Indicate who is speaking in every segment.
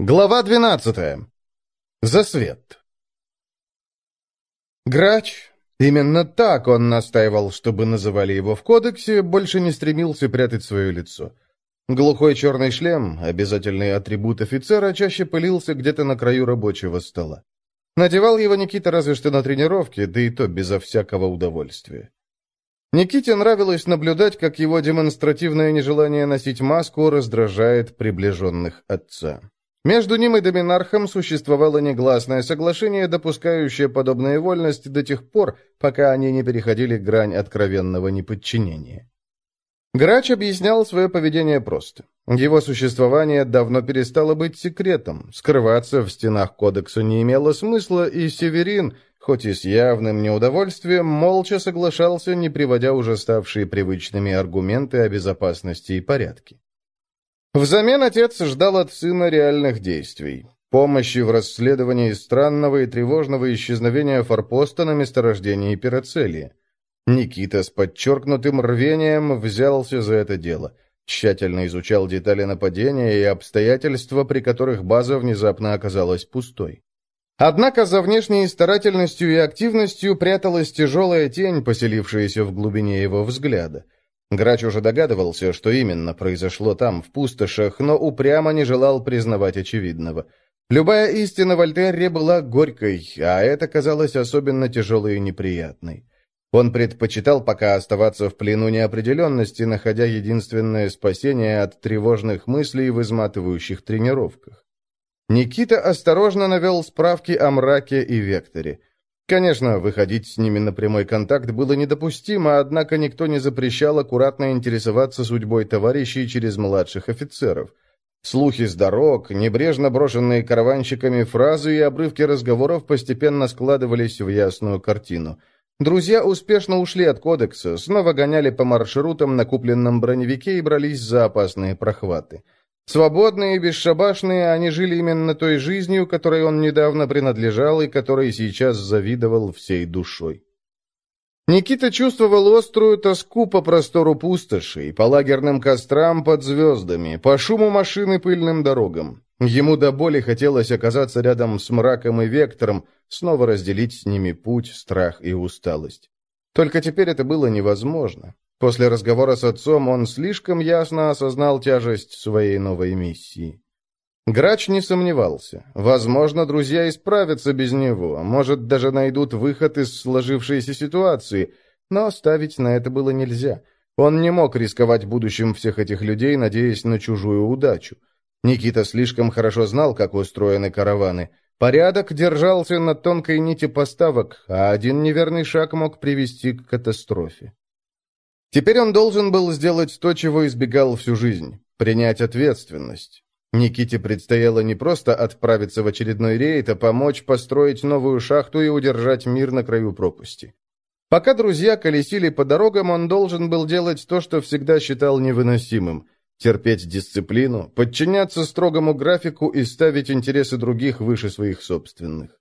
Speaker 1: Глава 12. Засвет. Грач, именно так он настаивал, чтобы называли его в кодексе, больше не стремился прятать свое лицо. Глухой черный шлем, обязательный атрибут офицера, чаще пылился где-то на краю рабочего стола. Надевал его Никита разве что на тренировке, да и то безо всякого удовольствия. Никите нравилось наблюдать, как его демонстративное нежелание носить маску раздражает приближенных отца. Между ним и Доминархом существовало негласное соглашение, допускающее подобные вольности до тех пор, пока они не переходили грань откровенного неподчинения. Грач объяснял свое поведение просто. Его существование давно перестало быть секретом, скрываться в стенах кодекса не имело смысла, и Северин, хоть и с явным неудовольствием, молча соглашался, не приводя уже ставшие привычными аргументы о безопасности и порядке. Взамен отец ждал от сына реальных действий. Помощи в расследовании странного и тревожного исчезновения форпоста на месторождении Пироцелия. Никита с подчеркнутым рвением взялся за это дело. Тщательно изучал детали нападения и обстоятельства, при которых база внезапно оказалась пустой. Однако за внешней старательностью и активностью пряталась тяжелая тень, поселившаяся в глубине его взгляда – Грач уже догадывался, что именно произошло там, в пустошах, но упрямо не желал признавать очевидного. Любая истина в Альтерре была горькой, а это казалось особенно тяжелой и неприятной. Он предпочитал пока оставаться в плену неопределенности, находя единственное спасение от тревожных мыслей в изматывающих тренировках. Никита осторожно навел справки о мраке и векторе. Конечно, выходить с ними на прямой контакт было недопустимо, однако никто не запрещал аккуратно интересоваться судьбой товарищей через младших офицеров. Слухи с дорог, небрежно брошенные караванщиками фразы и обрывки разговоров постепенно складывались в ясную картину. Друзья успешно ушли от кодекса, снова гоняли по маршрутам на купленном броневике и брались за опасные прохваты. Свободные и бесшабашные, они жили именно той жизнью, которой он недавно принадлежал и которой сейчас завидовал всей душой. Никита чувствовал острую тоску по простору пустоши, по лагерным кострам под звездами, по шуму машины пыльным дорогам. Ему до боли хотелось оказаться рядом с мраком и вектором, снова разделить с ними путь, страх и усталость. Только теперь это было невозможно. После разговора с отцом он слишком ясно осознал тяжесть своей новой миссии. Грач не сомневался. Возможно, друзья исправятся без него, может, даже найдут выход из сложившейся ситуации, но ставить на это было нельзя. Он не мог рисковать будущим всех этих людей, надеясь на чужую удачу. Никита слишком хорошо знал, как устроены караваны. Порядок держался на тонкой нити поставок, а один неверный шаг мог привести к катастрофе. Теперь он должен был сделать то, чего избегал всю жизнь – принять ответственность. Никите предстояло не просто отправиться в очередной рейд, а помочь построить новую шахту и удержать мир на краю пропасти. Пока друзья колесили по дорогам, он должен был делать то, что всегда считал невыносимым – терпеть дисциплину, подчиняться строгому графику и ставить интересы других выше своих собственных.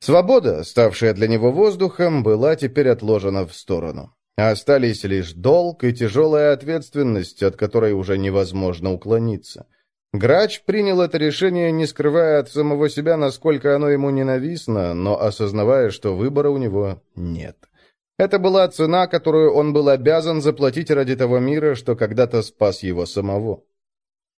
Speaker 1: Свобода, ставшая для него воздухом, была теперь отложена в сторону. Остались лишь долг и тяжелая ответственность, от которой уже невозможно уклониться. Грач принял это решение, не скрывая от самого себя, насколько оно ему ненавистно, но осознавая, что выбора у него нет. Это была цена, которую он был обязан заплатить ради того мира, что когда-то спас его самого.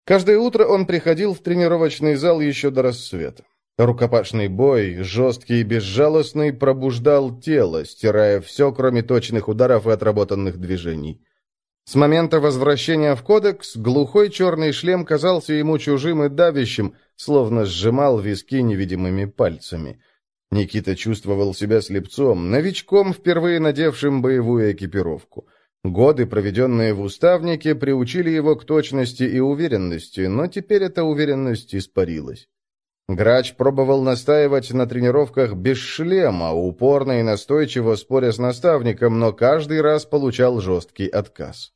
Speaker 1: Каждое утро он приходил в тренировочный зал еще до рассвета. Рукопашный бой, жесткий и безжалостный, пробуждал тело, стирая все, кроме точных ударов и отработанных движений. С момента возвращения в кодекс глухой черный шлем казался ему чужим и давящим, словно сжимал виски невидимыми пальцами. Никита чувствовал себя слепцом, новичком, впервые надевшим боевую экипировку. Годы, проведенные в уставнике, приучили его к точности и уверенности, но теперь эта уверенность испарилась. Грач пробовал настаивать на тренировках без шлема, упорно и настойчиво споря с наставником, но каждый раз получал жесткий отказ.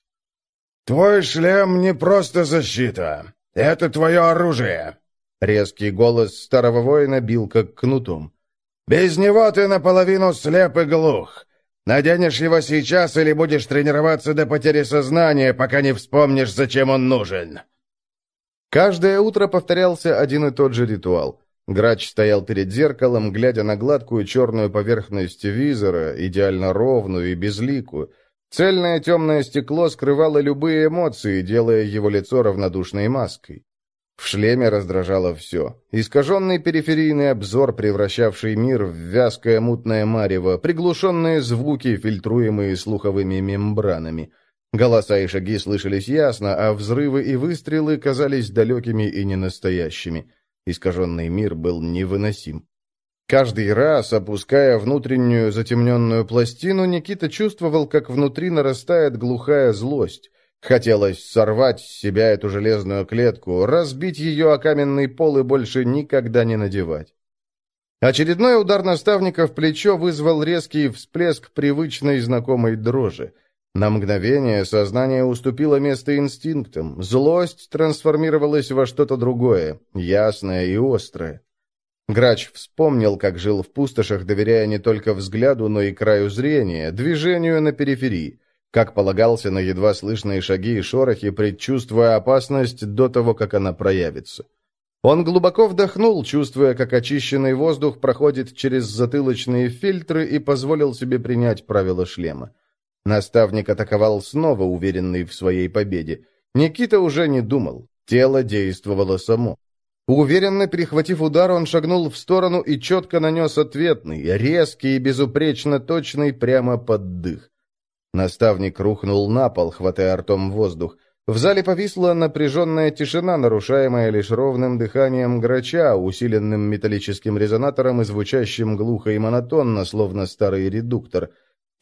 Speaker 2: «Твой шлем не просто защита. Это твое оружие!»
Speaker 1: Резкий голос старого воина бил как кнутом.
Speaker 2: «Без него ты наполовину слеп и глух. Наденешь его сейчас или будешь тренироваться до потери сознания, пока не вспомнишь, зачем он нужен».
Speaker 1: Каждое утро повторялся один и тот же ритуал. Грач стоял перед зеркалом, глядя на гладкую черную поверхность визора, идеально ровную и безликую. Цельное темное стекло скрывало любые эмоции, делая его лицо равнодушной маской. В шлеме раздражало все. Искаженный периферийный обзор, превращавший мир в вязкое мутное марево, приглушенные звуки, фильтруемые слуховыми мембранами. Голоса и шаги слышались ясно, а взрывы и выстрелы казались далекими и ненастоящими. Искаженный мир был невыносим. Каждый раз, опуская внутреннюю затемненную пластину, Никита чувствовал, как внутри нарастает глухая злость. Хотелось сорвать с себя эту железную клетку, разбить ее о каменный пол и больше никогда не надевать. Очередной удар наставника в плечо вызвал резкий всплеск привычной знакомой дрожи. На мгновение сознание уступило место инстинктам, злость трансформировалась во что-то другое, ясное и острое. Грач вспомнил, как жил в пустошах, доверяя не только взгляду, но и краю зрения, движению на периферии как полагался на едва слышные шаги и шорохи, предчувствуя опасность до того, как она проявится. Он глубоко вдохнул, чувствуя, как очищенный воздух проходит через затылочные фильтры и позволил себе принять правила шлема. Наставник атаковал снова, уверенный в своей победе. Никита уже не думал, тело действовало само. Уверенно перехватив удар, он шагнул в сторону и четко нанес ответный, резкий и безупречно точный прямо под дых. Наставник рухнул на пол, хватая ртом воздух. В зале повисла напряженная тишина, нарушаемая лишь ровным дыханием грача, усиленным металлическим резонатором и звучащим глухо и монотонно, словно старый редуктор.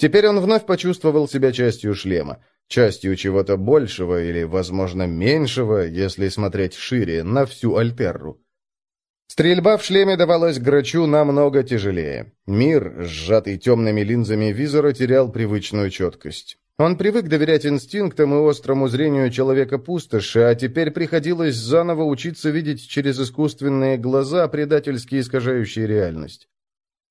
Speaker 1: Теперь он вновь почувствовал себя частью шлема, частью чего-то большего или, возможно, меньшего, если смотреть шире, на всю Альтерру. Стрельба в шлеме давалась Грачу намного тяжелее. Мир, сжатый темными линзами визора, терял привычную четкость. Он привык доверять инстинктам и острому зрению человека-пустоши, а теперь приходилось заново учиться видеть через искусственные глаза, предательски искажающие реальность.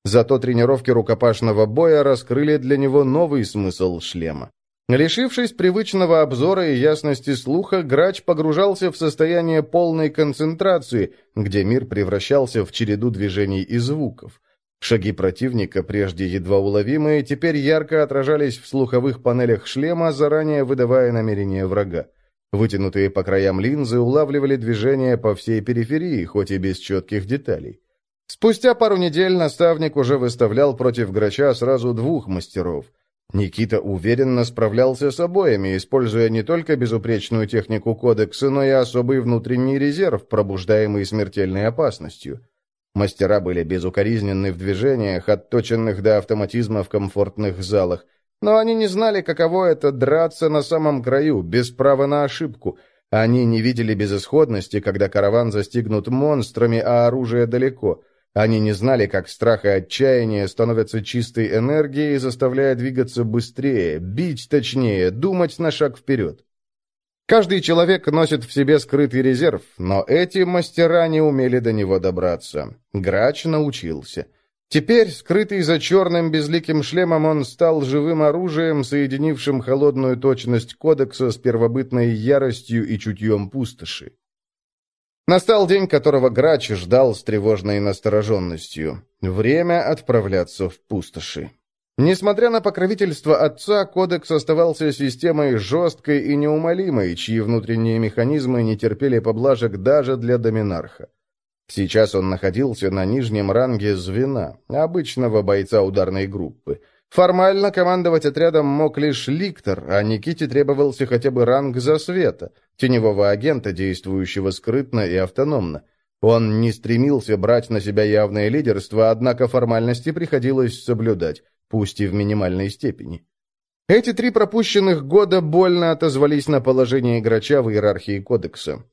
Speaker 1: Зато тренировки рукопашного боя раскрыли для него новый смысл шлема. Лишившись привычного обзора и ясности слуха, грач погружался в состояние полной концентрации, где мир превращался в череду движений и звуков. Шаги противника, прежде едва уловимые, теперь ярко отражались в слуховых панелях шлема, заранее выдавая намерения врага. Вытянутые по краям линзы улавливали движения по всей периферии, хоть и без четких деталей. Спустя пару недель наставник уже выставлял против грача сразу двух мастеров – Никита уверенно справлялся с обоими, используя не только безупречную технику кодекса, но и особый внутренний резерв, пробуждаемый смертельной опасностью. Мастера были безукоризненны в движениях, отточенных до автоматизма в комфортных залах, но они не знали, каково это драться на самом краю, без права на ошибку. Они не видели безысходности, когда караван застигнут монстрами, а оружие далеко – они не знали, как страх и отчаяние становятся чистой энергией, заставляя двигаться быстрее, бить точнее, думать на шаг вперед. Каждый человек носит в себе скрытый резерв, но эти мастера не умели до него добраться. Грач научился. Теперь, скрытый за черным безликим шлемом, он стал живым оружием, соединившим холодную точность кодекса с первобытной яростью и чутьем пустоши. Настал день, которого Грач ждал с тревожной настороженностью. Время отправляться в пустоши. Несмотря на покровительство отца, кодекс оставался системой жесткой и неумолимой, чьи внутренние механизмы не терпели поблажек даже для доминарха. Сейчас он находился на нижнем ранге звена, обычного бойца ударной группы. Формально командовать отрядом мог лишь Ликтор, а Никите требовался хотя бы ранг засвета, теневого агента, действующего скрытно и автономно. Он не стремился брать на себя явное лидерство, однако формальности приходилось соблюдать, пусть и в минимальной степени. Эти три пропущенных года больно отозвались на положение игроча в иерархии кодекса.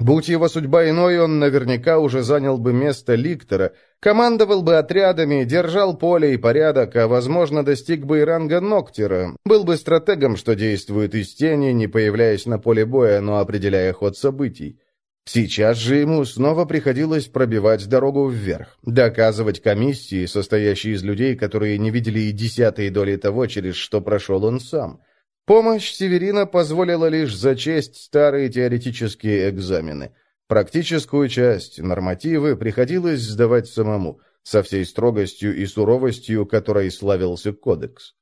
Speaker 1: Будь его судьба иной, он наверняка уже занял бы место Ликтора, командовал бы отрядами, держал поле и порядок, а, возможно, достиг бы и ранга Ноктера, был бы стратегом, что действует из тени, не появляясь на поле боя, но определяя ход событий. Сейчас же ему снова приходилось пробивать дорогу вверх, доказывать комиссии, состоящей из людей, которые не видели и десятой доли того, через что прошел он сам – Помощь Северина позволила лишь зачесть старые теоретические экзамены. Практическую часть, нормативы, приходилось сдавать самому, со всей строгостью и суровостью, которой славился кодекс.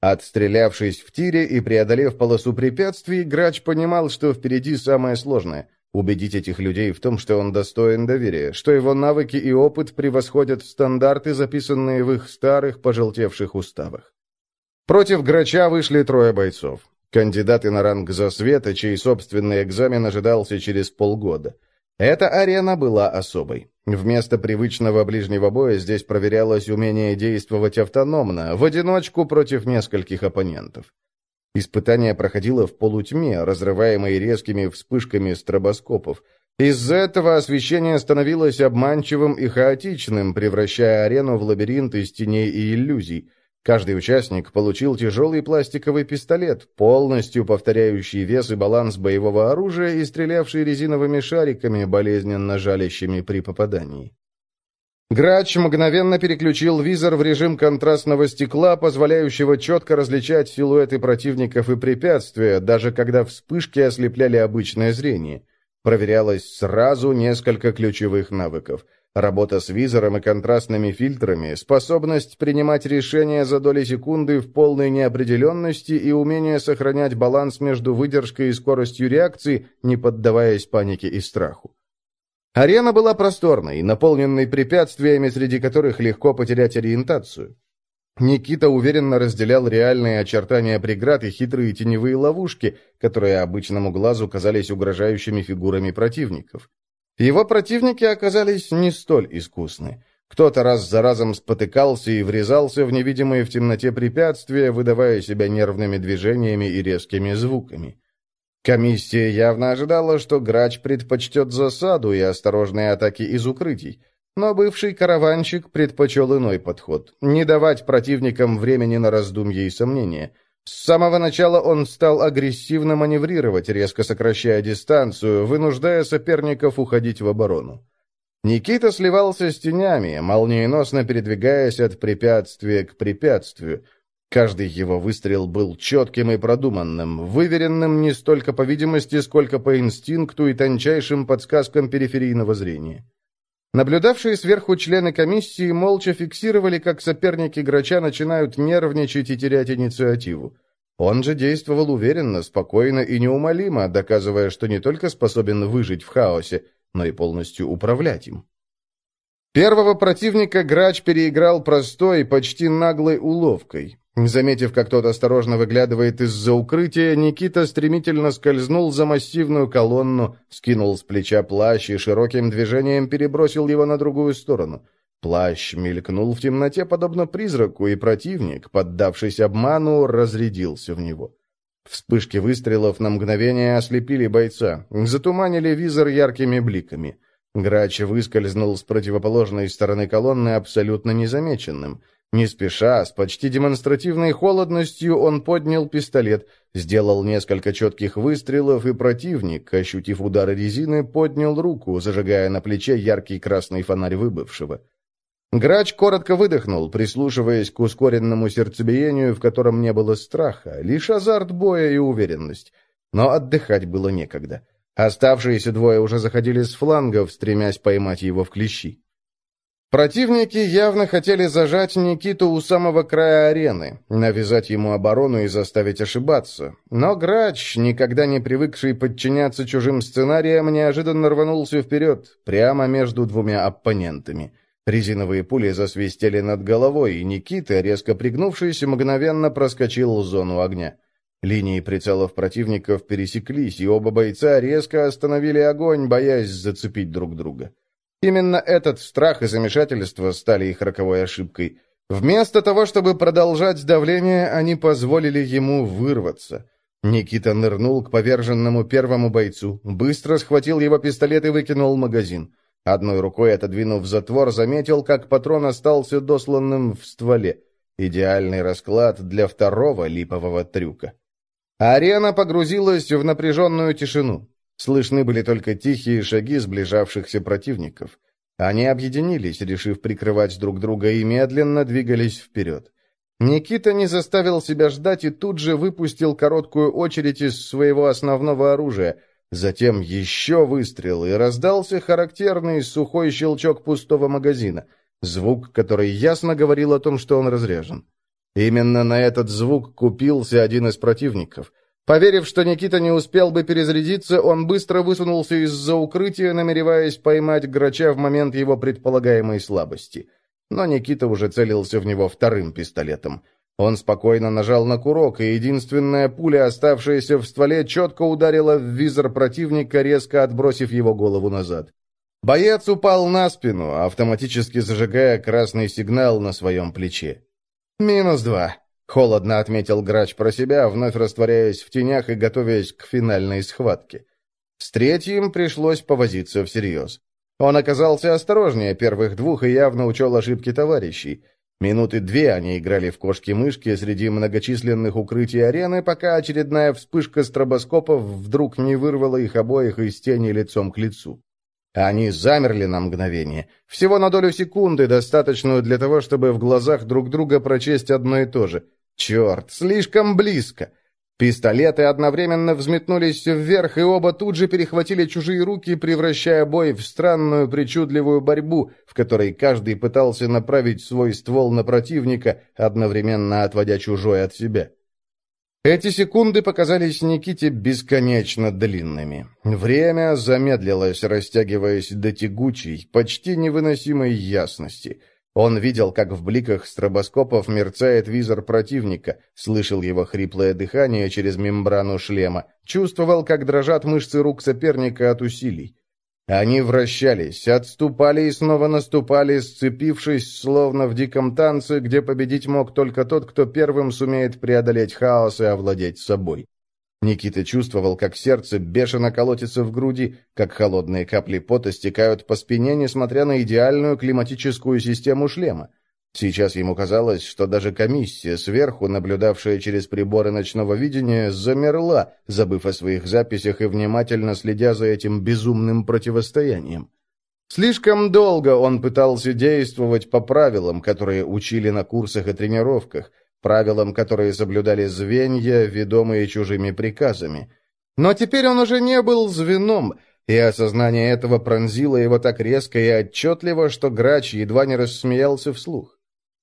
Speaker 1: Отстрелявшись в тире и преодолев полосу препятствий, Грач понимал, что впереди самое сложное — убедить этих людей в том, что он достоин доверия, что его навыки и опыт превосходят стандарты, записанные в их старых, пожелтевших уставах. Против Грача вышли трое бойцов. Кандидаты на ранг засвета, чей собственный экзамен ожидался через полгода. Эта арена была особой. Вместо привычного ближнего боя здесь проверялось умение действовать автономно, в одиночку против нескольких оппонентов. Испытание проходило в полутьме, разрываемой резкими вспышками стробоскопов. Из-за этого освещение становилось обманчивым и хаотичным, превращая арену в лабиринт из теней и иллюзий. Каждый участник получил тяжелый пластиковый пистолет, полностью повторяющий вес и баланс боевого оружия и стрелявший резиновыми шариками, болезненно жалящими при попадании. Грач мгновенно переключил визор в режим контрастного стекла, позволяющего четко различать силуэты противников и препятствия, даже когда вспышки ослепляли обычное зрение. Проверялось сразу несколько ключевых навыков – Работа с визором и контрастными фильтрами, способность принимать решения за доли секунды в полной неопределенности и умение сохранять баланс между выдержкой и скоростью реакции, не поддаваясь панике и страху. Арена была просторной, наполненной препятствиями, среди которых легко потерять ориентацию. Никита уверенно разделял реальные очертания преград и хитрые теневые ловушки, которые обычному глазу казались угрожающими фигурами противников. Его противники оказались не столь искусны. Кто-то раз за разом спотыкался и врезался в невидимые в темноте препятствия, выдавая себя нервными движениями и резкими звуками. Комиссия явно ожидала, что грач предпочтет засаду и осторожные атаки из укрытий, но бывший караванщик предпочел иной подход – не давать противникам времени на раздумья и сомнения – с самого начала он стал агрессивно маневрировать, резко сокращая дистанцию, вынуждая соперников уходить в оборону. Никита сливался с тенями, молниеносно передвигаясь от препятствия к препятствию. Каждый его выстрел был четким и продуманным, выверенным не столько по видимости, сколько по инстинкту и тончайшим подсказкам периферийного зрения. Наблюдавшие сверху члены комиссии молча фиксировали, как соперники Грача начинают нервничать и терять инициативу. Он же действовал уверенно, спокойно и неумолимо, доказывая, что не только способен выжить в хаосе, но и полностью управлять им. Первого противника Грач переиграл простой, почти наглой уловкой. Заметив, как тот осторожно выглядывает из-за укрытия, Никита стремительно скользнул за массивную колонну, скинул с плеча плащ и широким движением перебросил его на другую сторону. Плащ мелькнул в темноте, подобно призраку, и противник, поддавшись обману, разрядился в него. Вспышки выстрелов на мгновение ослепили бойца, затуманили визор яркими бликами. Грач выскользнул с противоположной стороны колонны абсолютно незамеченным — не спеша, с почти демонстративной холодностью, он поднял пистолет, сделал несколько четких выстрелов, и противник, ощутив удары резины, поднял руку, зажигая на плече яркий красный фонарь выбывшего. Грач коротко выдохнул, прислушиваясь к ускоренному сердцебиению, в котором не было страха, лишь азарт боя и уверенность. Но отдыхать было некогда. Оставшиеся двое уже заходили с флангов, стремясь поймать его в клещи. Противники явно хотели зажать Никиту у самого края арены, навязать ему оборону и заставить ошибаться. Но Грач, никогда не привыкший подчиняться чужим сценариям, неожиданно рванулся вперед, прямо между двумя оппонентами. Резиновые пули засвистели над головой, и Никита, резко пригнувшись, мгновенно проскочил зону огня. Линии прицелов противников пересеклись, и оба бойца резко остановили огонь, боясь зацепить друг друга. Именно этот страх и замешательство стали их роковой ошибкой. Вместо того, чтобы продолжать давление, они позволили ему вырваться. Никита нырнул к поверженному первому бойцу, быстро схватил его пистолет и выкинул магазин. Одной рукой отодвинув затвор, заметил, как патрон остался досланным в стволе. Идеальный расклад для второго липового трюка. Арена погрузилась в напряженную тишину. Слышны были только тихие шаги сближавшихся противников. Они объединились, решив прикрывать друг друга, и медленно двигались вперед. Никита не заставил себя ждать и тут же выпустил короткую очередь из своего основного оружия. затем еще выстрел, и раздался характерный сухой щелчок пустого магазина, звук, который ясно говорил о том, что он разряжен. Именно на этот звук купился один из противников. Поверив, что Никита не успел бы перезарядиться, он быстро высунулся из-за укрытия, намереваясь поймать Грача в момент его предполагаемой слабости. Но Никита уже целился в него вторым пистолетом. Он спокойно нажал на курок, и единственная пуля, оставшаяся в стволе, четко ударила в визор противника, резко отбросив его голову назад. Боец упал на спину, автоматически зажигая красный сигнал на своем плече. «Минус два», — холодно отметил Грач про себя, вновь растворяясь в тенях и готовясь к финальной схватке. С третьим пришлось повозиться всерьез. Он оказался осторожнее первых двух и явно учел ошибки товарищей. Минуты две они играли в кошки-мышки среди многочисленных укрытий арены, пока очередная вспышка стробоскопов вдруг не вырвала их обоих из тени лицом к лицу. Они замерли на мгновение, всего на долю секунды, достаточную для того, чтобы в глазах друг друга прочесть одно и то же. Черт, слишком близко. Пистолеты одновременно взметнулись вверх, и оба тут же перехватили чужие руки, превращая бой в странную причудливую борьбу, в которой каждый пытался направить свой ствол на противника, одновременно отводя чужой от себя. Эти секунды показались Никите бесконечно длинными. Время замедлилось, растягиваясь до тягучей, почти невыносимой ясности. Он видел, как в бликах стробоскопов мерцает визор противника, слышал его хриплое дыхание через мембрану шлема, чувствовал, как дрожат мышцы рук соперника от усилий. Они вращались, отступали и снова наступали, сцепившись, словно в диком танце, где победить мог только тот, кто первым сумеет преодолеть хаос и овладеть собой. Никита чувствовал, как сердце бешено колотится в груди, как холодные капли пота стекают по спине, несмотря на идеальную климатическую систему шлема. Сейчас ему казалось, что даже комиссия, сверху наблюдавшая через приборы ночного видения, замерла, забыв о своих записях и внимательно следя за этим безумным противостоянием. Слишком долго он пытался действовать по правилам, которые учили на курсах и тренировках, правилам, которые соблюдали звенья, ведомые чужими приказами. Но теперь он уже не был звеном, и осознание этого пронзило его так резко и отчетливо, что Грач едва не рассмеялся вслух.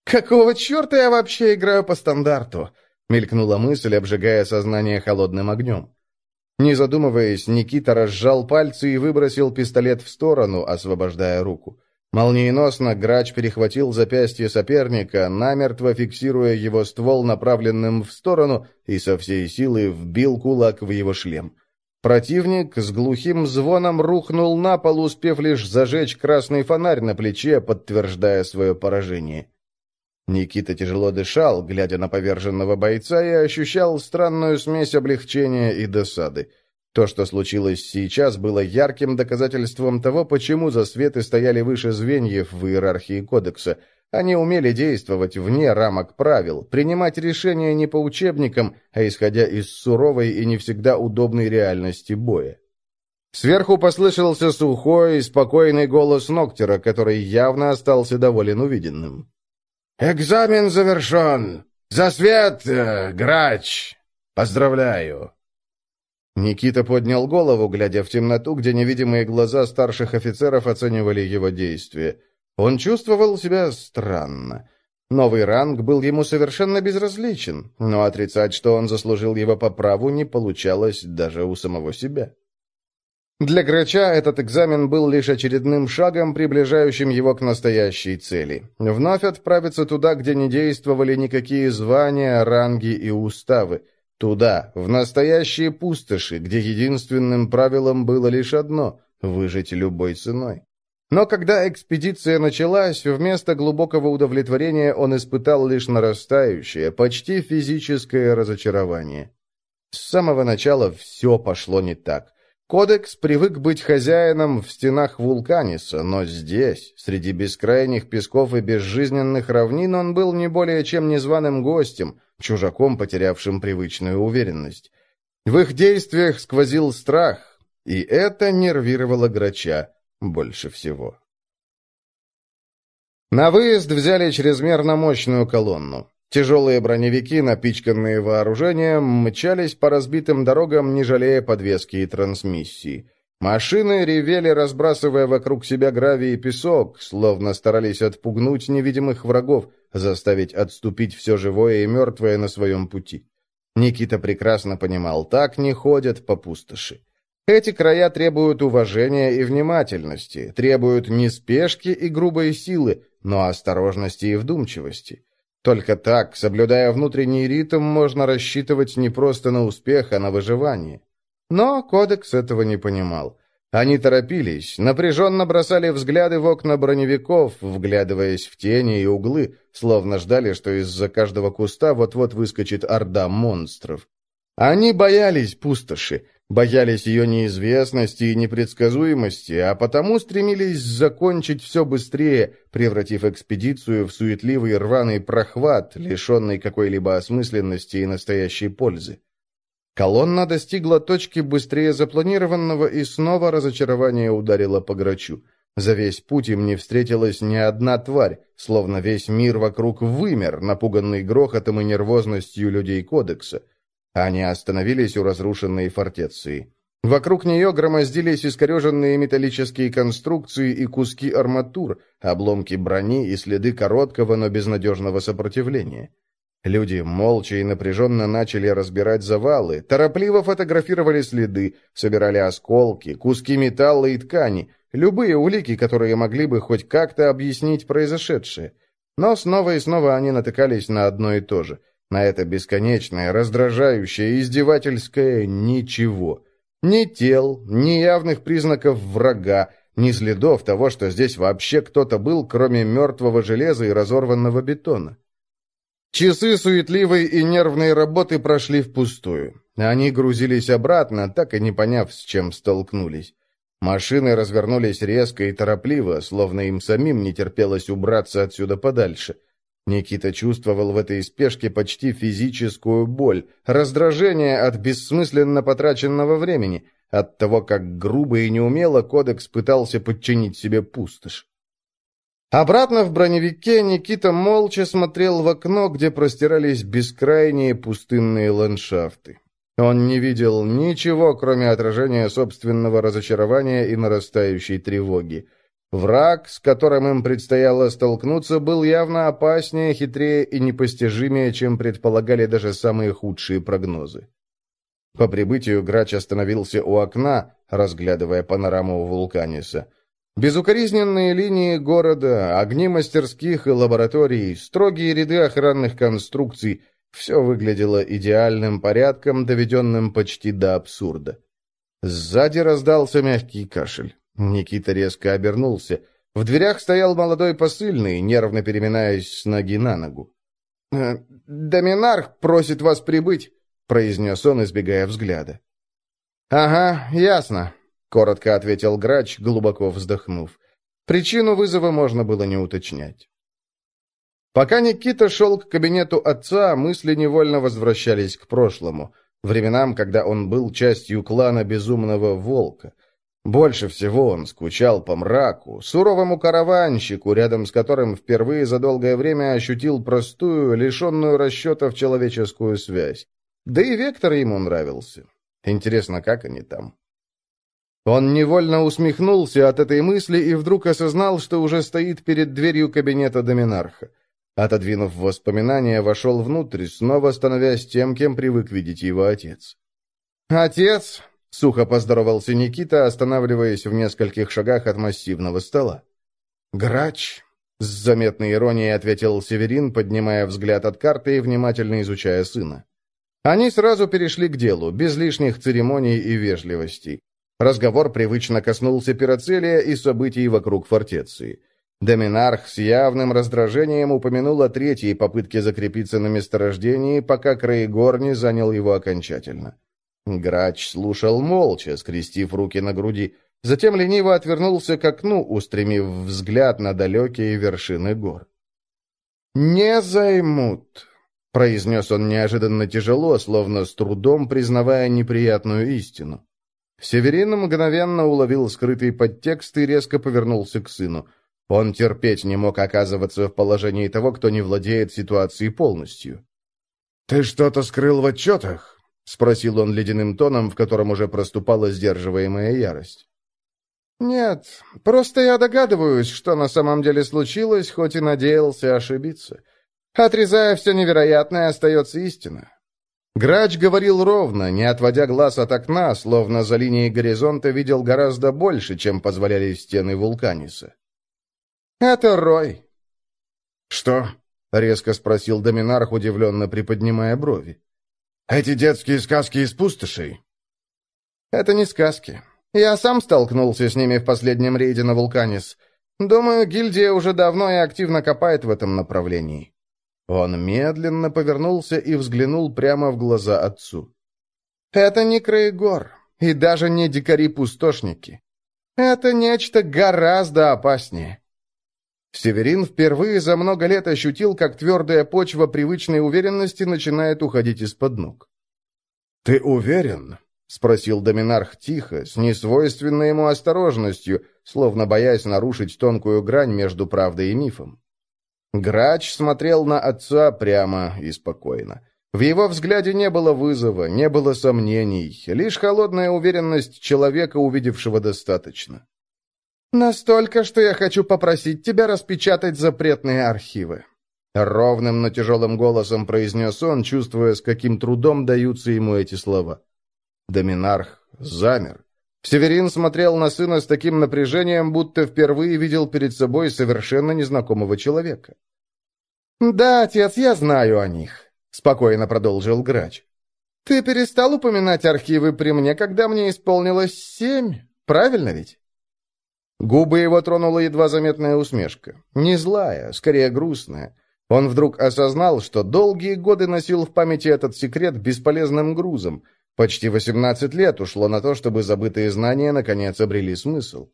Speaker 1: «Какого черта я вообще играю по стандарту?» — мелькнула мысль, обжигая сознание холодным огнем. Не задумываясь, Никита разжал пальцы и выбросил пистолет в сторону, освобождая руку. Молниеносно грач перехватил запястье соперника, намертво фиксируя его ствол, направленным в сторону, и со всей силы вбил кулак в его шлем. Противник с глухим звоном рухнул на пол, успев лишь зажечь красный фонарь на плече, подтверждая свое поражение. Никита тяжело дышал, глядя на поверженного бойца, и ощущал странную смесь облегчения и досады. То, что случилось сейчас, было ярким доказательством того, почему засветы стояли выше звеньев в иерархии кодекса. Они умели действовать вне рамок правил, принимать решения не по учебникам, а исходя из суровой и не всегда удобной реальности боя. Сверху послышался сухой и спокойный голос Ноктера, который явно остался доволен увиденным. «Экзамен завершен! За свет, э, грач! Поздравляю!» Никита поднял голову, глядя в темноту, где невидимые глаза старших офицеров оценивали его действия. Он чувствовал себя странно. Новый ранг был ему совершенно безразличен, но отрицать, что он заслужил его по праву, не получалось даже у самого себя. Для Грача этот экзамен был лишь очередным шагом, приближающим его к настоящей цели. Вновь отправиться туда, где не действовали никакие звания, ранги и уставы. Туда, в настоящие пустоши, где единственным правилом было лишь одно — выжить любой ценой. Но когда экспедиция началась, вместо глубокого удовлетворения он испытал лишь нарастающее, почти физическое разочарование. С самого начала все пошло не так. Кодекс привык быть хозяином в стенах Вулканиса, но здесь, среди бескрайних песков и безжизненных равнин, он был не более чем незваным гостем, чужаком, потерявшим привычную уверенность. В их действиях сквозил страх, и это нервировало Грача больше всего. На выезд взяли чрезмерно мощную колонну. Тяжелые броневики, напичканные вооружением, мчались по разбитым дорогам, не жалея подвески и трансмиссии. Машины ревели, разбрасывая вокруг себя гравий и песок, словно старались отпугнуть невидимых врагов, заставить отступить все живое и мертвое на своем пути. Никита прекрасно понимал, так не ходят по пустоши. Эти края требуют уважения и внимательности, требуют не спешки и грубой силы, но осторожности и вдумчивости. Только так, соблюдая внутренний ритм, можно рассчитывать не просто на успех, а на выживание. Но кодекс этого не понимал. Они торопились, напряженно бросали взгляды в окна броневиков, вглядываясь в тени и углы, словно ждали, что из-за каждого куста вот-вот выскочит орда монстров. Они боялись пустоши, боялись ее неизвестности и непредсказуемости, а потому стремились закончить все быстрее, превратив экспедицию в суетливый рваный прохват, лишенный какой-либо осмысленности и настоящей пользы. Колонна достигла точки быстрее запланированного, и снова разочарование ударило по грачу. За весь путь им не встретилась ни одна тварь, словно весь мир вокруг вымер, напуганный грохотом и нервозностью людей Кодекса. Они остановились у разрушенной фортеции. Вокруг нее громоздились искореженные металлические конструкции и куски арматур, обломки брони и следы короткого, но безнадежного сопротивления. Люди молча и напряженно начали разбирать завалы, торопливо фотографировали следы, собирали осколки, куски металла и ткани, любые улики, которые могли бы хоть как-то объяснить произошедшее. Но снова и снова они натыкались на одно и то же, на это бесконечное, раздражающее, издевательское «ничего». Ни тел, ни явных признаков врага, ни следов того, что здесь вообще кто-то был, кроме мертвого железа и разорванного бетона. Часы суетливой и нервной работы прошли впустую. Они грузились обратно, так и не поняв, с чем столкнулись. Машины развернулись резко и торопливо, словно им самим не терпелось убраться отсюда подальше. Никита чувствовал в этой спешке почти физическую боль, раздражение от бессмысленно потраченного времени, от того, как грубо и неумело Кодекс пытался подчинить себе пустошь. Обратно в броневике Никита молча смотрел в окно, где простирались бескрайние пустынные ландшафты. Он не видел ничего, кроме отражения собственного разочарования и нарастающей тревоги. Враг, с которым им предстояло столкнуться, был явно опаснее, хитрее и непостижимее, чем предполагали даже самые худшие прогнозы. По прибытию Грач остановился у окна, разглядывая панораму Вулканиса – Безукоризненные линии города, огни мастерских и лабораторий, строгие ряды охранных конструкций – все выглядело идеальным порядком, доведенным почти до абсурда. Сзади раздался мягкий кашель. Никита резко обернулся. В дверях стоял молодой посыльный, нервно переминаясь с ноги на ногу. «Э, «Доминарх просит вас прибыть», — произнес он, избегая взгляда. «Ага, ясно коротко ответил грач, глубоко вздохнув. Причину вызова можно было не уточнять. Пока Никита шел к кабинету отца, мысли невольно возвращались к прошлому, временам, когда он был частью клана Безумного Волка. Больше всего он скучал по мраку, суровому караванщику, рядом с которым впервые за долгое время ощутил простую, лишенную расчетов человеческую связь. Да и Вектор ему нравился. Интересно, как они там? Он невольно усмехнулся от этой мысли и вдруг осознал, что уже стоит перед дверью кабинета Доминарха. Отодвинув воспоминания, вошел внутрь, снова становясь тем, кем привык видеть его отец. «Отец!» — сухо поздоровался Никита, останавливаясь в нескольких шагах от массивного стола. «Грач!» — с заметной иронией ответил Северин, поднимая взгляд от карты и внимательно изучая сына. Они сразу перешли к делу, без лишних церемоний и вежливостей. Разговор привычно коснулся пироцелия и событий вокруг фортеции. Доминарх с явным раздражением упомянул о третьей попытке закрепиться на месторождении, пока Краегор не занял его окончательно. Грач слушал молча, скрестив руки на груди, затем лениво отвернулся к окну, устремив взгляд на далекие вершины гор. «Не займут», — произнес он неожиданно тяжело, словно с трудом признавая неприятную истину. Северин мгновенно уловил скрытый подтекст и резко повернулся к сыну. Он терпеть не мог оказываться в положении того, кто не владеет ситуацией полностью.
Speaker 2: «Ты что-то скрыл в отчетах?»
Speaker 1: — спросил он ледяным тоном, в котором уже проступала сдерживаемая ярость. «Нет, просто я догадываюсь, что на самом деле случилось, хоть и надеялся ошибиться. Отрезая все невероятное, остается истина». Грач говорил ровно, не отводя глаз от окна, словно за линией горизонта видел гораздо больше, чем позволяли стены вулканиса. «Это Рой».
Speaker 2: «Что?» — резко спросил Доминарх, удивленно приподнимая брови. «Эти детские сказки из пустошей?»
Speaker 1: «Это не сказки. Я сам столкнулся с ними в последнем рейде на Вулканис. Думаю, гильдия уже давно и активно копает в этом направлении». Он медленно повернулся и взглянул прямо в глаза отцу. «Это не Краегор, и даже не дикари-пустошники. Это нечто гораздо опаснее. Северин впервые за много лет ощутил, как твердая почва привычной уверенности начинает уходить из-под ног.
Speaker 2: «Ты уверен?» — спросил Доминарх тихо, с несвойственной ему осторожностью, словно боясь нарушить тонкую грань между правдой и мифом.
Speaker 1: Грач смотрел на отца прямо и спокойно. В его взгляде не было вызова, не было сомнений, лишь холодная уверенность человека, увидевшего достаточно. «Настолько, что я хочу попросить тебя распечатать запретные архивы». Ровным, но тяжелым голосом произнес он, чувствуя, с каким трудом даются ему эти слова. Доминарх замер. Северин смотрел на сына с таким напряжением, будто впервые видел перед собой совершенно незнакомого человека. «Да, отец, я знаю о них», — спокойно продолжил Грач. «Ты перестал упоминать архивы при мне, когда мне исполнилось семь, правильно ведь?» Губы его тронула едва заметная усмешка. Не злая, скорее грустная. Он вдруг осознал, что долгие годы носил в памяти этот секрет бесполезным грузом. Почти 18 лет ушло на то, чтобы забытые знания наконец обрели смысл.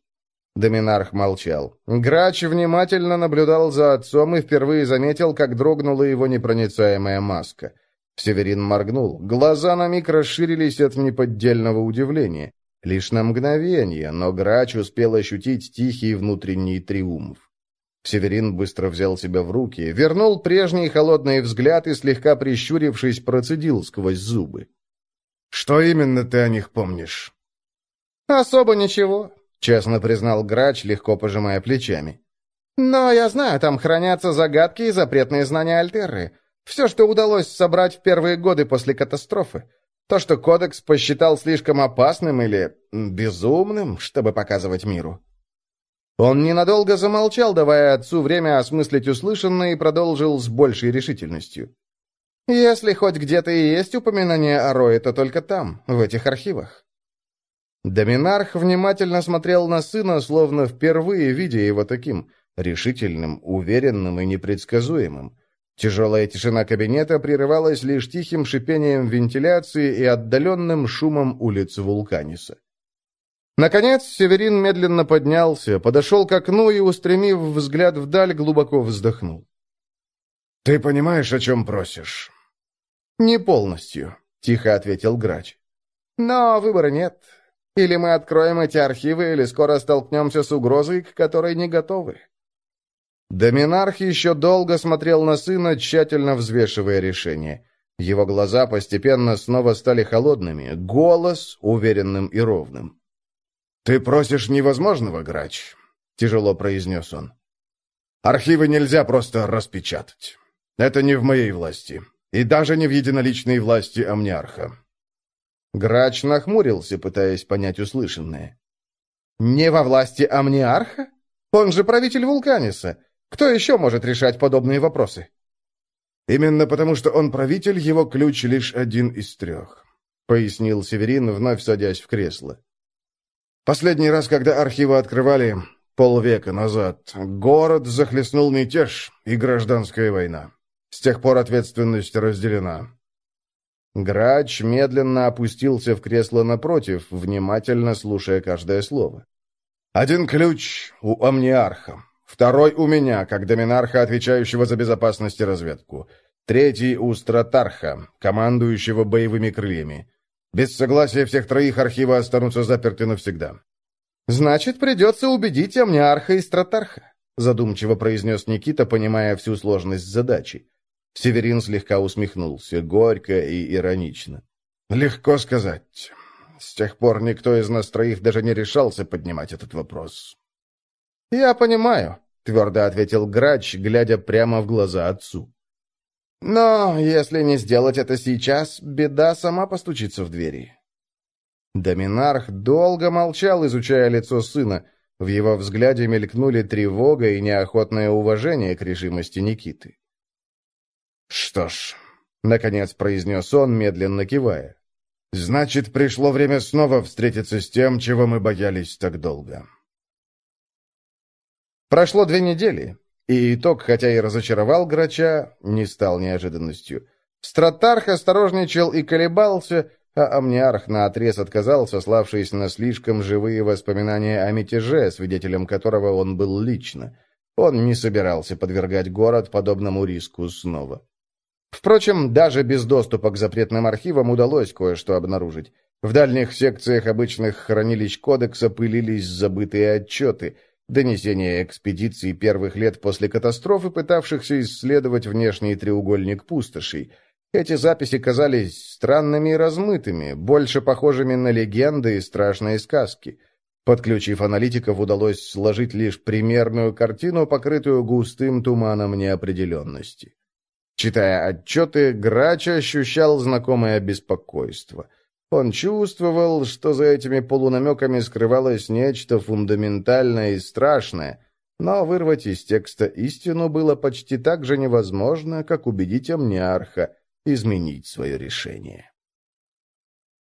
Speaker 1: Доминарх молчал. Грач внимательно наблюдал за отцом и впервые заметил, как дрогнула его непроницаемая маска. Северин моргнул. Глаза на миг расширились от неподдельного удивления. Лишь на мгновение, но грач успел ощутить тихий внутренний триумф. Северин быстро взял себя в руки, вернул прежний холодный взгляд и, слегка прищурившись, процедил сквозь зубы.
Speaker 2: «Что именно ты о них помнишь?»
Speaker 1: «Особо ничего», — честно признал грач, легко пожимая плечами. «Но я знаю, там хранятся загадки и запретные знания Альтерры. Все, что удалось собрать в первые годы после катастрофы. То, что кодекс посчитал слишком опасным или безумным, чтобы показывать миру. Он ненадолго замолчал, давая отцу время осмыслить услышанное, и продолжил с большей решительностью. «Если хоть где-то и есть упоминание о Рое, то только там, в этих архивах». Доминарх внимательно смотрел на сына, словно впервые видя его таким, решительным, уверенным и непредсказуемым. Тяжелая тишина кабинета прерывалась лишь тихим шипением вентиляции и отдаленным шумом улиц Вулканиса. Наконец Северин медленно поднялся, подошел к окну и, устремив взгляд вдаль, глубоко вздохнул.
Speaker 2: «Ты понимаешь, о чем просишь?»
Speaker 1: «Не полностью», — тихо ответил Грач. «Но выбора нет. Или мы откроем эти архивы, или скоро столкнемся с угрозой, к которой не готовы». Доминарх еще долго смотрел на сына, тщательно взвешивая решение. Его глаза постепенно снова стали холодными, голос уверенным и ровным.
Speaker 2: «Ты просишь невозможного, Грач», — тяжело произнес он. «Архивы нельзя просто распечатать. Это не в моей власти, и даже не в единоличной власти Амниарха».
Speaker 1: Грач нахмурился, пытаясь понять услышанное. «Не во власти Амниарха? Он же правитель Вулканиса. Кто еще может решать подобные вопросы?
Speaker 2: Именно потому, что он правитель, его ключ лишь один из трех, пояснил Северин, вновь садясь в кресло. Последний раз, когда архивы открывали, полвека назад, город захлестнул мятеж и гражданская война. С тех пор ответственность разделена.
Speaker 1: Грач медленно опустился в кресло напротив, внимательно слушая каждое слово.
Speaker 2: «Один ключ у Амниарха, Второй у меня, как доминарха, отвечающего за безопасность и разведку. Третий у Стратарха, командующего боевыми крыльями. Без согласия всех троих архивы останутся заперты навсегда.
Speaker 1: «Значит, придется убедить Амниарха и Стратарха», — задумчиво произнес Никита, понимая всю сложность задачи. Северин слегка усмехнулся, горько и иронично.
Speaker 2: «Легко сказать. С тех пор никто из нас троих даже не решался поднимать этот вопрос».
Speaker 1: «Я понимаю», — твердо ответил Грач, глядя прямо в глаза отцу. «Но если не сделать это сейчас, беда сама постучится в двери». Доминарх долго молчал, изучая лицо сына. В его взгляде мелькнули тревога и неохотное уважение к решимости Никиты.
Speaker 2: «Что ж», — наконец произнес он, медленно кивая, — «значит, пришло время снова встретиться с тем, чего мы боялись так долго».
Speaker 1: Прошло две недели, и итог, хотя и разочаровал Грача, не стал неожиданностью. Стратарх осторожничал и колебался, а Амниарх наотрез отказался, славшись на слишком живые воспоминания о мятеже, свидетелем которого он был лично. Он не собирался подвергать город подобному риску снова. Впрочем, даже без доступа к запретным архивам удалось кое-что обнаружить. В дальних секциях обычных хранилищ кодекса пылились забытые отчеты, донесения экспедиций первых лет после катастрофы, пытавшихся исследовать внешний треугольник пустошей. Эти записи казались странными и размытыми, больше похожими на легенды и страшные сказки. Подключив аналитиков, удалось сложить лишь примерную картину, покрытую густым туманом неопределенности. Читая отчеты, Грач ощущал знакомое беспокойство. Он чувствовал, что за этими полунамеками скрывалось нечто фундаментальное и страшное, но вырвать из текста истину было почти так же невозможно, как убедить Амниарха изменить свое решение.